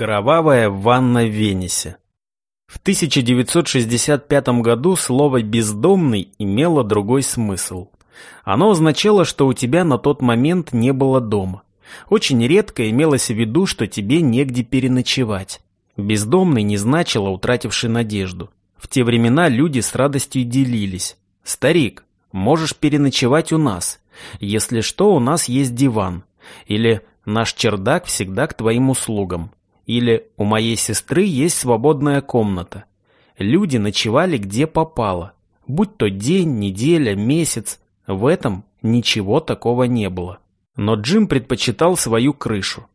Кровавая ванна в Венесе. В 1965 году слово «бездомный» имело другой смысл. Оно означало, что у тебя на тот момент не было дома. Очень редко имелось в виду, что тебе негде переночевать. Бездомный не значило утративший надежду. В те времена люди с радостью делились. «Старик, можешь переночевать у нас. Если что, у нас есть диван». Или «Наш чердак всегда к твоим услугам». Или «У моей сестры есть свободная комната». Люди ночевали где попало. Будь то день, неделя, месяц. В этом ничего такого не было. Но Джим предпочитал свою крышу.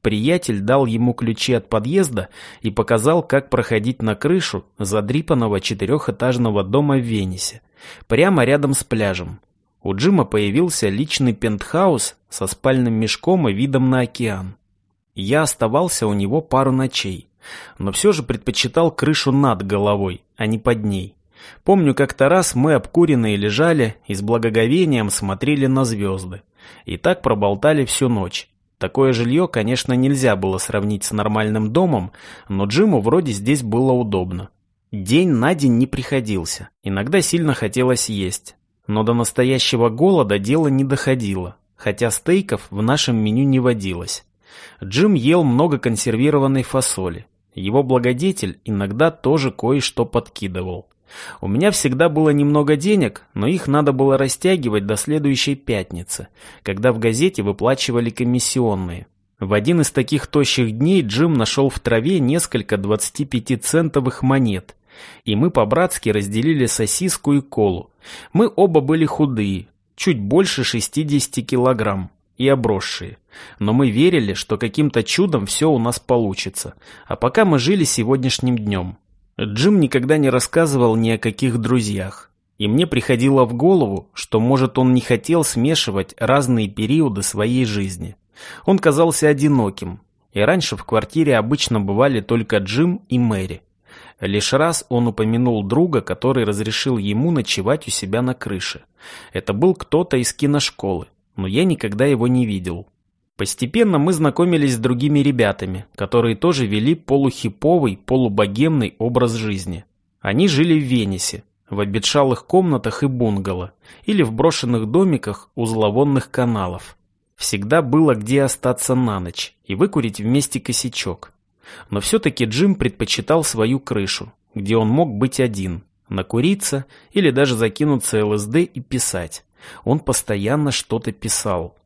Приятель дал ему ключи от подъезда и показал, как проходить на крышу задрипанного четырехэтажного дома в Венесе, прямо рядом с пляжем. У Джима появился личный пентхаус со спальным мешком и видом на океан. Я оставался у него пару ночей, но все же предпочитал крышу над головой, а не под ней. Помню, как-то раз мы обкуренные лежали и с благоговением смотрели на звезды. И так проболтали всю ночь. Такое жилье, конечно, нельзя было сравнить с нормальным домом, но Джиму вроде здесь было удобно. День на день не приходился, иногда сильно хотелось есть. Но до настоящего голода дело не доходило, хотя стейков в нашем меню не водилось. Джим ел много консервированной фасоли. Его благодетель иногда тоже кое-что подкидывал. У меня всегда было немного денег, но их надо было растягивать до следующей пятницы, когда в газете выплачивали комиссионные. В один из таких тощих дней Джим нашел в траве несколько 25-центовых монет, и мы по-братски разделили сосиску и колу. Мы оба были худые, чуть больше 60 килограмм и обросшие. Но мы верили, что каким-то чудом все у нас получится. А пока мы жили сегодняшним днем. Джим никогда не рассказывал ни о каких друзьях. И мне приходило в голову, что, может, он не хотел смешивать разные периоды своей жизни. Он казался одиноким. И раньше в квартире обычно бывали только Джим и Мэри. Лишь раз он упомянул друга, который разрешил ему ночевать у себя на крыше. Это был кто-то из киношколы но я никогда его не видел. Постепенно мы знакомились с другими ребятами, которые тоже вели полухиповый, полубогемный образ жизни. Они жили в Венесе, в обветшалых комнатах и бунгало, или в брошенных домиках у зловонных каналов. Всегда было где остаться на ночь и выкурить вместе косячок. Но все-таки Джим предпочитал свою крышу, где он мог быть один, накуриться или даже закинуться ЛСД и писать. Он постоянно что-то писал.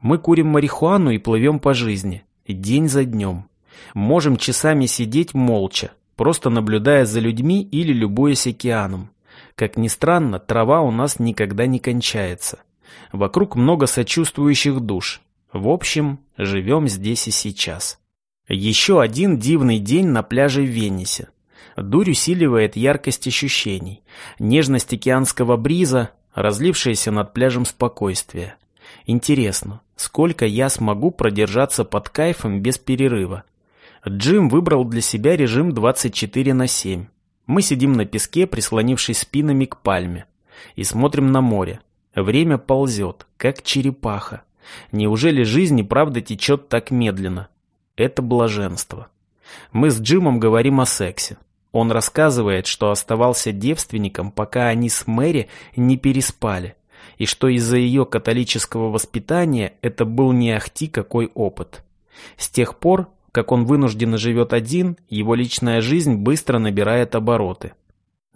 Мы курим марихуану и плывем по жизни, день за днем. Можем часами сидеть молча, просто наблюдая за людьми или любуясь океаном. Как ни странно, трава у нас никогда не кончается. Вокруг много сочувствующих душ. В общем, живем здесь и сейчас. Еще один дивный день на пляже в Венесе. Дурь усиливает яркость ощущений, нежность океанского бриза, разлившееся над пляжем спокойствие. Интересно, сколько я смогу продержаться под кайфом без перерыва? Джим выбрал для себя режим 24 на 7. Мы сидим на песке, прислонившись спинами к пальме, и смотрим на море. Время ползет, как черепаха. Неужели жизнь и правда течет так медленно? Это блаженство. Мы с Джимом говорим о сексе. Он рассказывает, что оставался девственником, пока они с Мэри не переспали, и что из-за ее католического воспитания это был не ахти какой опыт. С тех пор, как он вынужденно живет один, его личная жизнь быстро набирает обороты.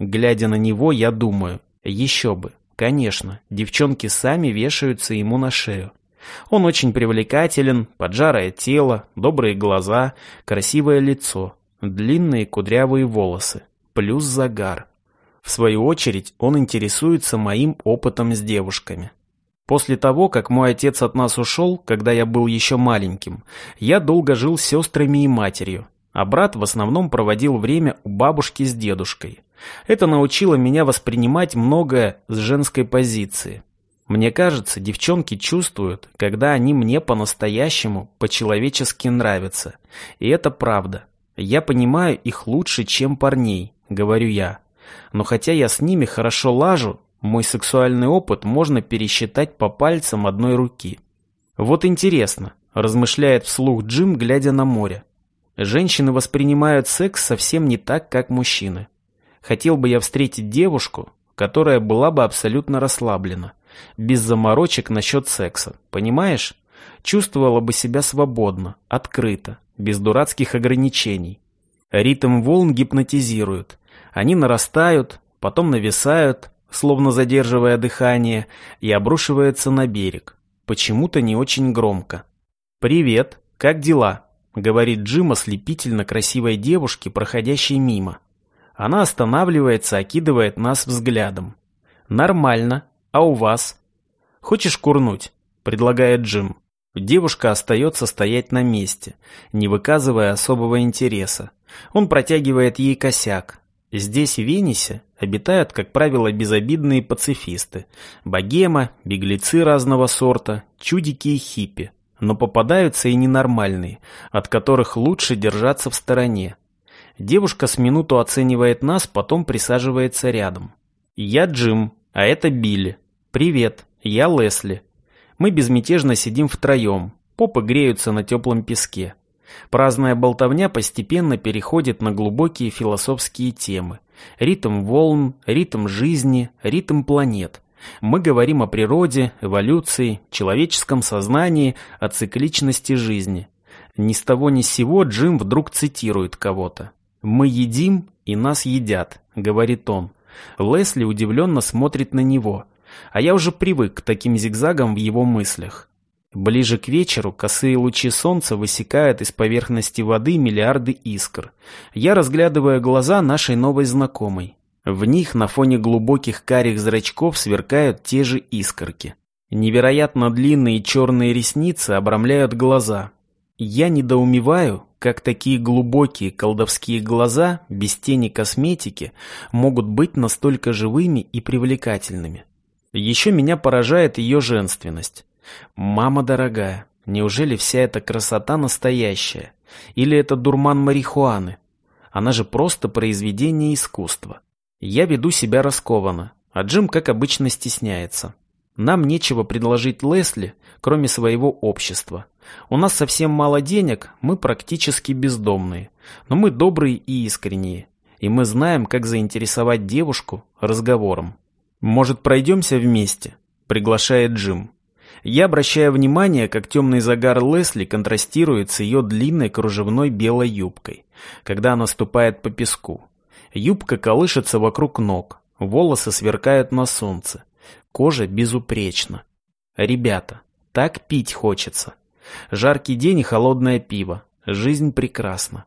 Глядя на него, я думаю, еще бы, конечно, девчонки сами вешаются ему на шею. Он очень привлекателен, поджарое тело, добрые глаза, красивое лицо. Длинные кудрявые волосы, плюс загар. В свою очередь он интересуется моим опытом с девушками. После того, как мой отец от нас ушел, когда я был еще маленьким, я долго жил с сестрами и матерью, а брат в основном проводил время у бабушки с дедушкой. Это научило меня воспринимать многое с женской позиции. Мне кажется, девчонки чувствуют, когда они мне по-настоящему, по-человечески нравятся. И это правда. Я понимаю их лучше, чем парней, говорю я. Но хотя я с ними хорошо лажу, мой сексуальный опыт можно пересчитать по пальцам одной руки. Вот интересно, размышляет вслух Джим, глядя на море. Женщины воспринимают секс совсем не так, как мужчины. Хотел бы я встретить девушку, которая была бы абсолютно расслаблена, без заморочек насчет секса, понимаешь? Чувствовала бы себя свободно, открыто, без дурацких ограничений. Ритм волн гипнотизирует. Они нарастают, потом нависают, словно задерживая дыхание, и обрушиваются на берег. Почему-то не очень громко. «Привет, как дела?» — говорит Джим ослепительно красивой девушке, проходящей мимо. Она останавливается, окидывает нас взглядом. «Нормально. А у вас?» «Хочешь курнуть?» — предлагает Джим. Девушка остается стоять на месте, не выказывая особого интереса. Он протягивает ей косяк. Здесь, в Венесе, обитают, как правило, безобидные пацифисты. Богема, беглецы разного сорта, чудики и хиппи. Но попадаются и ненормальные, от которых лучше держаться в стороне. Девушка с минуту оценивает нас, потом присаживается рядом. «Я Джим, а это Билли. Привет, я Лесли. Мы безмятежно сидим втроем, попы греются на теплом песке. Праздная болтовня постепенно переходит на глубокие философские темы. Ритм волн, ритм жизни, ритм планет. Мы говорим о природе, эволюции, человеческом сознании, о цикличности жизни. Ни с того ни с сего Джим вдруг цитирует кого-то. «Мы едим, и нас едят», — говорит он. Лесли удивленно смотрит на него — а я уже привык к таким зигзагам в его мыслях. Ближе к вечеру косые лучи солнца высекают из поверхности воды миллиарды искр. Я разглядываю глаза нашей новой знакомой. В них на фоне глубоких карих зрачков сверкают те же искорки. Невероятно длинные черные ресницы обрамляют глаза. Я недоумеваю, как такие глубокие колдовские глаза, без тени косметики, могут быть настолько живыми и привлекательными. Еще меня поражает ее женственность. Мама дорогая, неужели вся эта красота настоящая? Или это дурман марихуаны? Она же просто произведение искусства. Я веду себя раскованно, а Джим, как обычно, стесняется. Нам нечего предложить Лесли, кроме своего общества. У нас совсем мало денег, мы практически бездомные. Но мы добрые и искренние. И мы знаем, как заинтересовать девушку разговором. «Может, пройдемся вместе?» — приглашает Джим. Я обращаю внимание, как темный загар Лесли контрастирует с ее длинной кружевной белой юбкой, когда она ступает по песку. Юбка колышется вокруг ног, волосы сверкают на солнце, кожа безупречна. Ребята, так пить хочется. Жаркий день и холодное пиво. Жизнь прекрасна.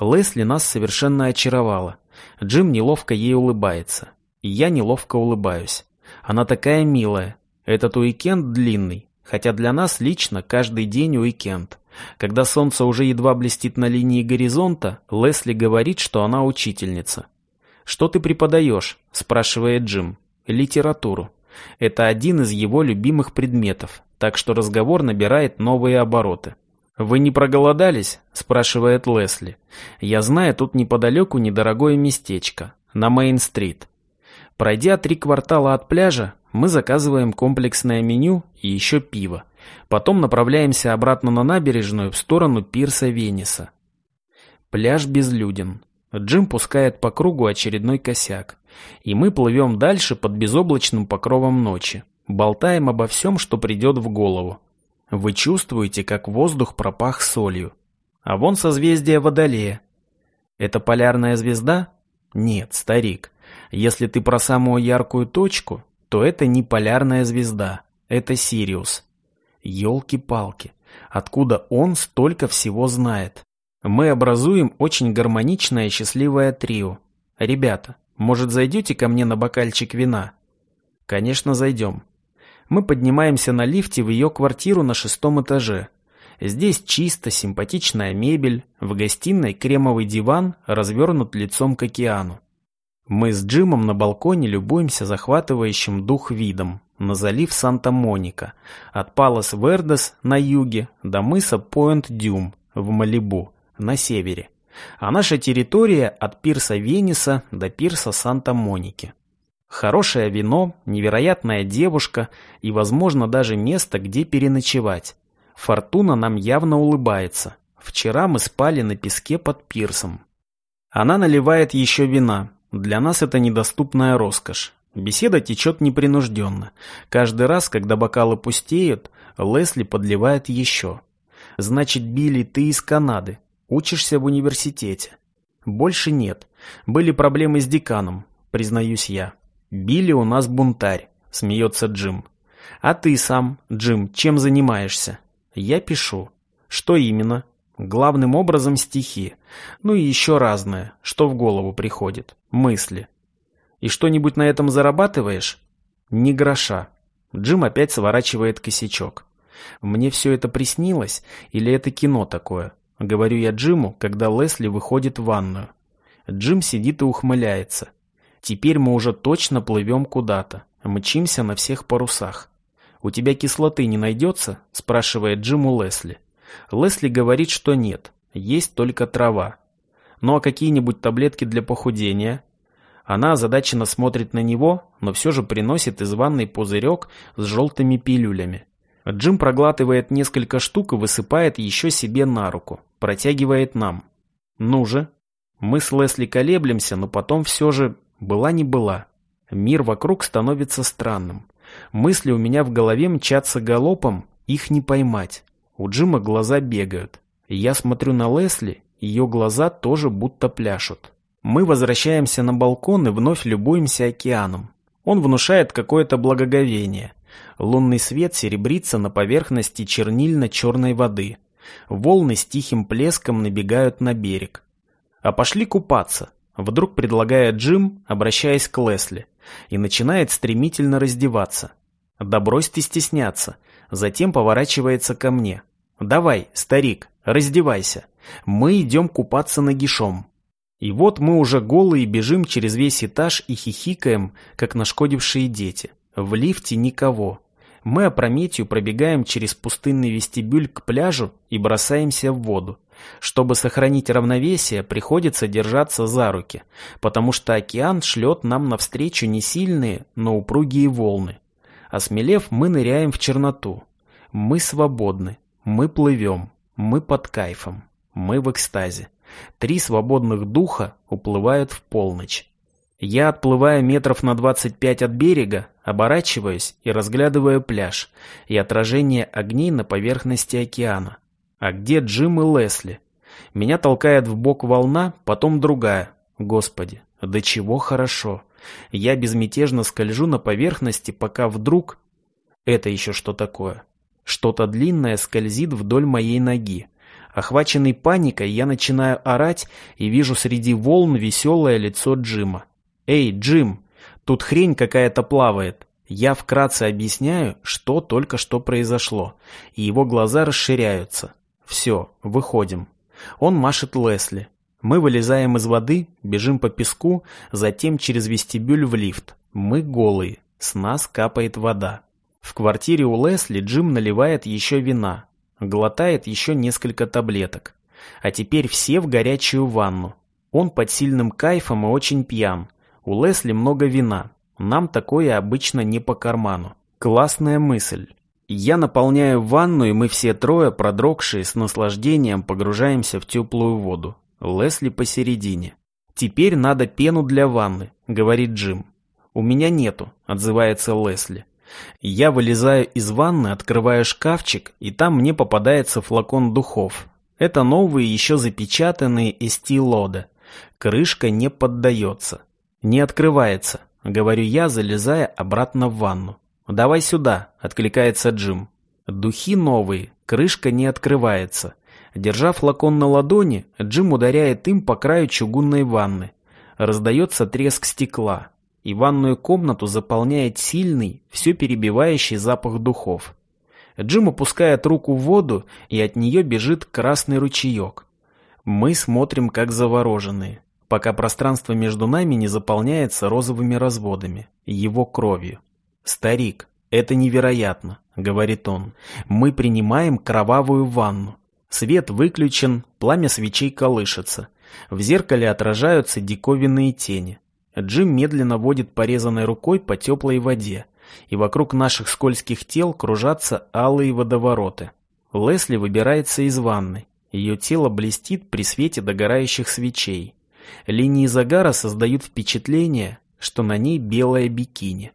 Лесли нас совершенно очаровала. Джим неловко ей улыбается. Я неловко улыбаюсь. Она такая милая. Этот уикенд длинный, хотя для нас лично каждый день уикенд. Когда солнце уже едва блестит на линии горизонта, Лесли говорит, что она учительница. «Что ты преподаешь?» – спрашивает Джим. «Литературу». Это один из его любимых предметов, так что разговор набирает новые обороты. «Вы не проголодались?» – спрашивает Лесли. «Я знаю, тут неподалеку недорогое местечко, на Мейн-стрит. Пройдя три квартала от пляжа, мы заказываем комплексное меню и еще пиво. Потом направляемся обратно на набережную в сторону пирса Венеса. Пляж безлюден. Джим пускает по кругу очередной косяк. И мы плывем дальше под безоблачным покровом ночи. Болтаем обо всем, что придет в голову. Вы чувствуете, как воздух пропах солью. А вон созвездие Водолея. Это полярная звезда? Нет, старик. Если ты про самую яркую точку, то это не полярная звезда, это Сириус. Ёлки-палки, откуда он столько всего знает? Мы образуем очень гармоничное счастливое трио. Ребята, может зайдете ко мне на бокальчик вина? Конечно, зайдем. Мы поднимаемся на лифте в ее квартиру на шестом этаже. Здесь чисто, симпатичная мебель, в гостиной кремовый диван развернут лицом к океану. Мы с Джимом на балконе любуемся захватывающим дух видом на залив Санта-Моника, от Палас Вердес на юге до мыса Пойнт-Дюм в Малибу на севере, а наша территория от пирса Венеса до пирса Санта-Моники. Хорошее вино, невероятная девушка и, возможно, даже место, где переночевать. Фортуна нам явно улыбается. Вчера мы спали на песке под пирсом. Она наливает еще вина. Для нас это недоступная роскошь. Беседа течет непринужденно. Каждый раз, когда бокалы пустеют, Лесли подливает еще. «Значит, Билли, ты из Канады. Учишься в университете». «Больше нет. Были проблемы с деканом, признаюсь я». «Билли у нас бунтарь», — смеется Джим. «А ты сам, Джим, чем занимаешься?» «Я пишу». «Что именно?» Главным образом стихи. Ну и еще разное, что в голову приходит. Мысли. И что-нибудь на этом зарабатываешь? Ни гроша. Джим опять сворачивает косячок. Мне все это приснилось, или это кино такое? Говорю я Джиму, когда Лесли выходит в ванную. Джим сидит и ухмыляется. Теперь мы уже точно плывем куда-то. Мчимся на всех парусах. «У тебя кислоты не найдется?» – спрашивает Джим у Лесли. Лесли говорит, что нет, есть только трава. Ну а какие-нибудь таблетки для похудения? Она озадаченно смотрит на него, но все же приносит из ванной пузырек с желтыми пилюлями. Джим проглатывает несколько штук и высыпает еще себе на руку, протягивает нам. Ну же. Мы с Лесли колеблемся, но потом все же была не была. Мир вокруг становится странным. Мысли у меня в голове мчатся галопом, их не поймать. У Джима глаза бегают. Я смотрю на Лесли, ее глаза тоже будто пляшут. Мы возвращаемся на балкон и вновь любуемся океаном. Он внушает какое-то благоговение. Лунный свет серебрится на поверхности чернильно-черной воды. Волны с тихим плеском набегают на берег. «А пошли купаться», — вдруг предлагает Джим, обращаясь к Лесли, и начинает стремительно раздеваться. «Да брось стесняться», затем поворачивается ко мне. «Давай, старик, раздевайся. Мы идем купаться нагишом». И вот мы уже голые бежим через весь этаж и хихикаем, как нашкодившие дети. В лифте никого. Мы опрометью пробегаем через пустынный вестибюль к пляжу и бросаемся в воду. Чтобы сохранить равновесие, приходится держаться за руки, потому что океан шлет нам навстречу не сильные, но упругие волны. Осмелев, мы ныряем в черноту. Мы свободны. Мы плывем, мы под кайфом, мы в экстазе. Три свободных духа уплывают в полночь. Я отплываю метров на 25 от берега, оборачиваюсь и разглядываю пляж и отражение огней на поверхности океана. А где Джим и Лесли? Меня толкает в бок волна, потом другая. Господи, до чего хорошо. Я безмятежно скольжу на поверхности, пока вдруг... Это еще что такое? Что-то длинное скользит вдоль моей ноги. Охваченный паникой, я начинаю орать и вижу среди волн веселое лицо Джима. «Эй, Джим, тут хрень какая-то плавает». Я вкратце объясняю, что только что произошло, и его глаза расширяются. Все, выходим. Он машет Лесли. Мы вылезаем из воды, бежим по песку, затем через вестибюль в лифт. Мы голые, с нас капает вода. В квартире у Лесли Джим наливает еще вина, глотает еще несколько таблеток. А теперь все в горячую ванну. Он под сильным кайфом и очень пьян. У Лесли много вина. Нам такое обычно не по карману. Классная мысль. Я наполняю ванну, и мы все трое, продрогшие, с наслаждением погружаемся в теплую воду. Лесли посередине. «Теперь надо пену для ванны», — говорит Джим. «У меня нету», — отзывается Лесли. Я вылезаю из ванны, открываю шкафчик, и там мне попадается флакон духов. Это новые, еще запечатанные Estee Lauder. Крышка не поддается. Не открывается, говорю я, залезая обратно в ванну. «Давай сюда», — откликается Джим. Духи новые, крышка не открывается. Держа флакон на ладони, Джим ударяет им по краю чугунной ванны. Раздается треск стекла и ванную комнату заполняет сильный, все перебивающий запах духов. Джим опускает руку в воду, и от нее бежит красный ручеек. Мы смотрим как завороженные, пока пространство между нами не заполняется розовыми разводами, его кровью. «Старик, это невероятно», — говорит он. «Мы принимаем кровавую ванну. Свет выключен, пламя свечей колышется. В зеркале отражаются диковинные тени. Джим медленно водит порезанной рукой по теплой воде, и вокруг наших скользких тел кружатся алые водовороты. Лесли выбирается из ванны. Ее тело блестит при свете догорающих свечей. Линии загара создают впечатление, что на ней белое бикини.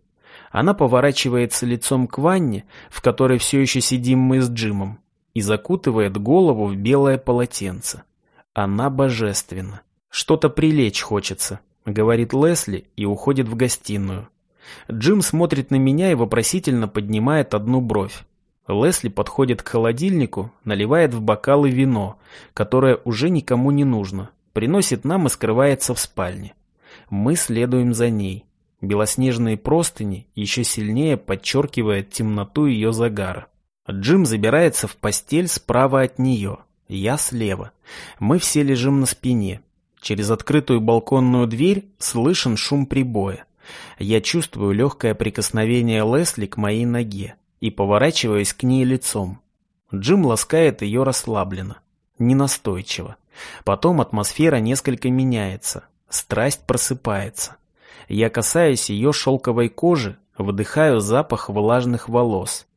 Она поворачивается лицом к ванне, в которой все еще сидим мы с Джимом, и закутывает голову в белое полотенце. Она божественна. Что-то прилечь хочется, говорит Лесли и уходит в гостиную. Джим смотрит на меня и вопросительно поднимает одну бровь. Лесли подходит к холодильнику, наливает в бокалы вино, которое уже никому не нужно, приносит нам и скрывается в спальне. Мы следуем за ней. Белоснежные простыни еще сильнее подчеркивают темноту ее загара. Джим забирается в постель справа от нее, я слева. Мы все лежим на спине. Через открытую балконную дверь слышен шум прибоя. Я чувствую легкое прикосновение Лесли к моей ноге и поворачиваюсь к ней лицом. Джим ласкает ее расслабленно, ненастойчиво. Потом атмосфера несколько меняется, страсть просыпается. Я касаюсь ее шелковой кожи, вдыхаю запах влажных волос.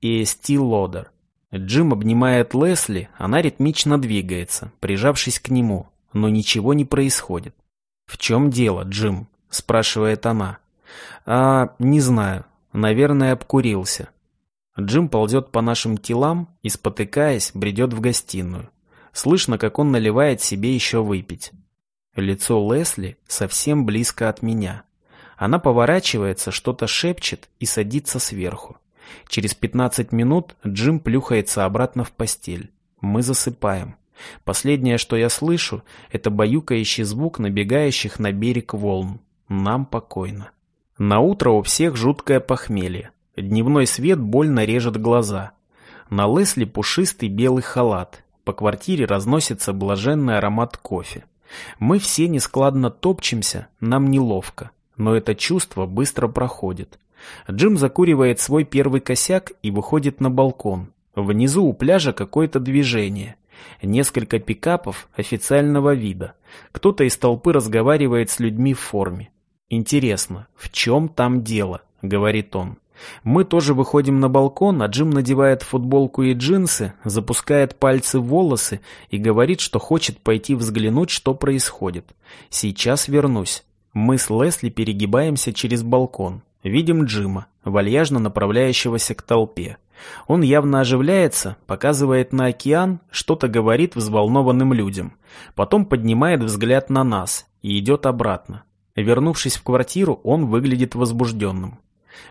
И Лодер. Джим обнимает Лесли, она ритмично двигается, прижавшись к нему, но ничего не происходит. «В чем дело, Джим?» – спрашивает она. «А, не знаю. Наверное, обкурился». Джим ползет по нашим телам и, спотыкаясь, бредет в гостиную. Слышно, как он наливает себе еще выпить. Лицо Лесли совсем близко от меня. Она поворачивается, что-то шепчет и садится сверху. Через 15 минут Джим плюхается обратно в постель. Мы засыпаем. Последнее, что я слышу, это баюкающий звук набегающих на берег волн. Нам покойно. На утро у всех жуткое похмелье. Дневной свет больно режет глаза. На Лесли пушистый белый халат. По квартире разносится блаженный аромат кофе. Мы все нескладно топчемся, нам неловко. Но это чувство быстро проходит. Джим закуривает свой первый косяк и выходит на балкон. Внизу у пляжа какое-то движение. Несколько пикапов официального вида. Кто-то из толпы разговаривает с людьми в форме. «Интересно, в чем там дело?» — говорит он. Мы тоже выходим на балкон, а Джим надевает футболку и джинсы, запускает пальцы в волосы и говорит, что хочет пойти взглянуть, что происходит. Сейчас вернусь. Мы с Лесли перегибаемся через балкон. Видим Джима, вальяжно направляющегося к толпе. Он явно оживляется, показывает на океан, что-то говорит взволнованным людям. Потом поднимает взгляд на нас и идет обратно. Вернувшись в квартиру, он выглядит возбужденным.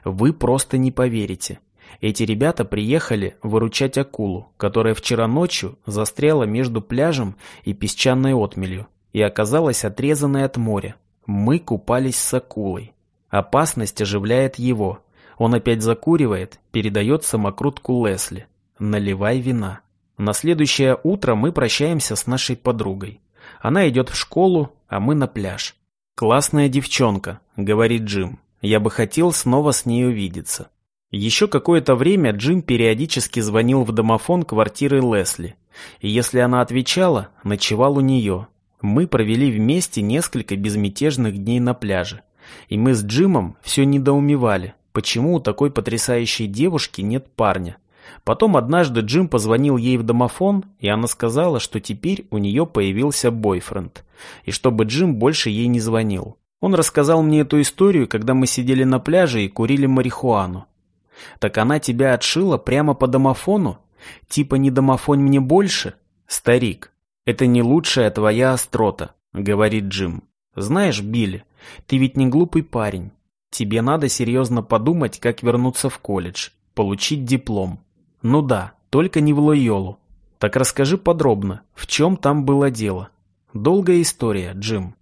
Вы просто не поверите. Эти ребята приехали выручать акулу, которая вчера ночью застряла между пляжем и песчаной отмелью и оказалась отрезанной от моря. Мы купались с акулой. Опасность оживляет его. Он опять закуривает, передает самокрутку Лесли. Наливай вина. На следующее утро мы прощаемся с нашей подругой. Она идет в школу, а мы на пляж. «Классная девчонка», — говорит Джим. «Я бы хотел снова с ней увидеться». Еще какое-то время Джим периодически звонил в домофон квартиры Лесли. И если она отвечала, ночевал у нее. Мы провели вместе несколько безмятежных дней на пляже. И мы с Джимом все недоумевали, почему у такой потрясающей девушки нет парня. Потом однажды Джим позвонил ей в домофон, и она сказала, что теперь у нее появился бойфренд, и чтобы Джим больше ей не звонил. Он рассказал мне эту историю, когда мы сидели на пляже и курили марихуану. Так она тебя отшила прямо по домофону? Типа не домофонь мне больше? Старик, это не лучшая твоя острота, говорит Джим. Знаешь, Билли, ты ведь не глупый парень. Тебе надо серьезно подумать, как вернуться в колледж, получить диплом. Ну да, только не в Лойолу. Так расскажи подробно, в чем там было дело. Долгая история, Джим.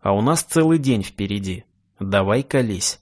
А у нас целый день впереди. Давай колись.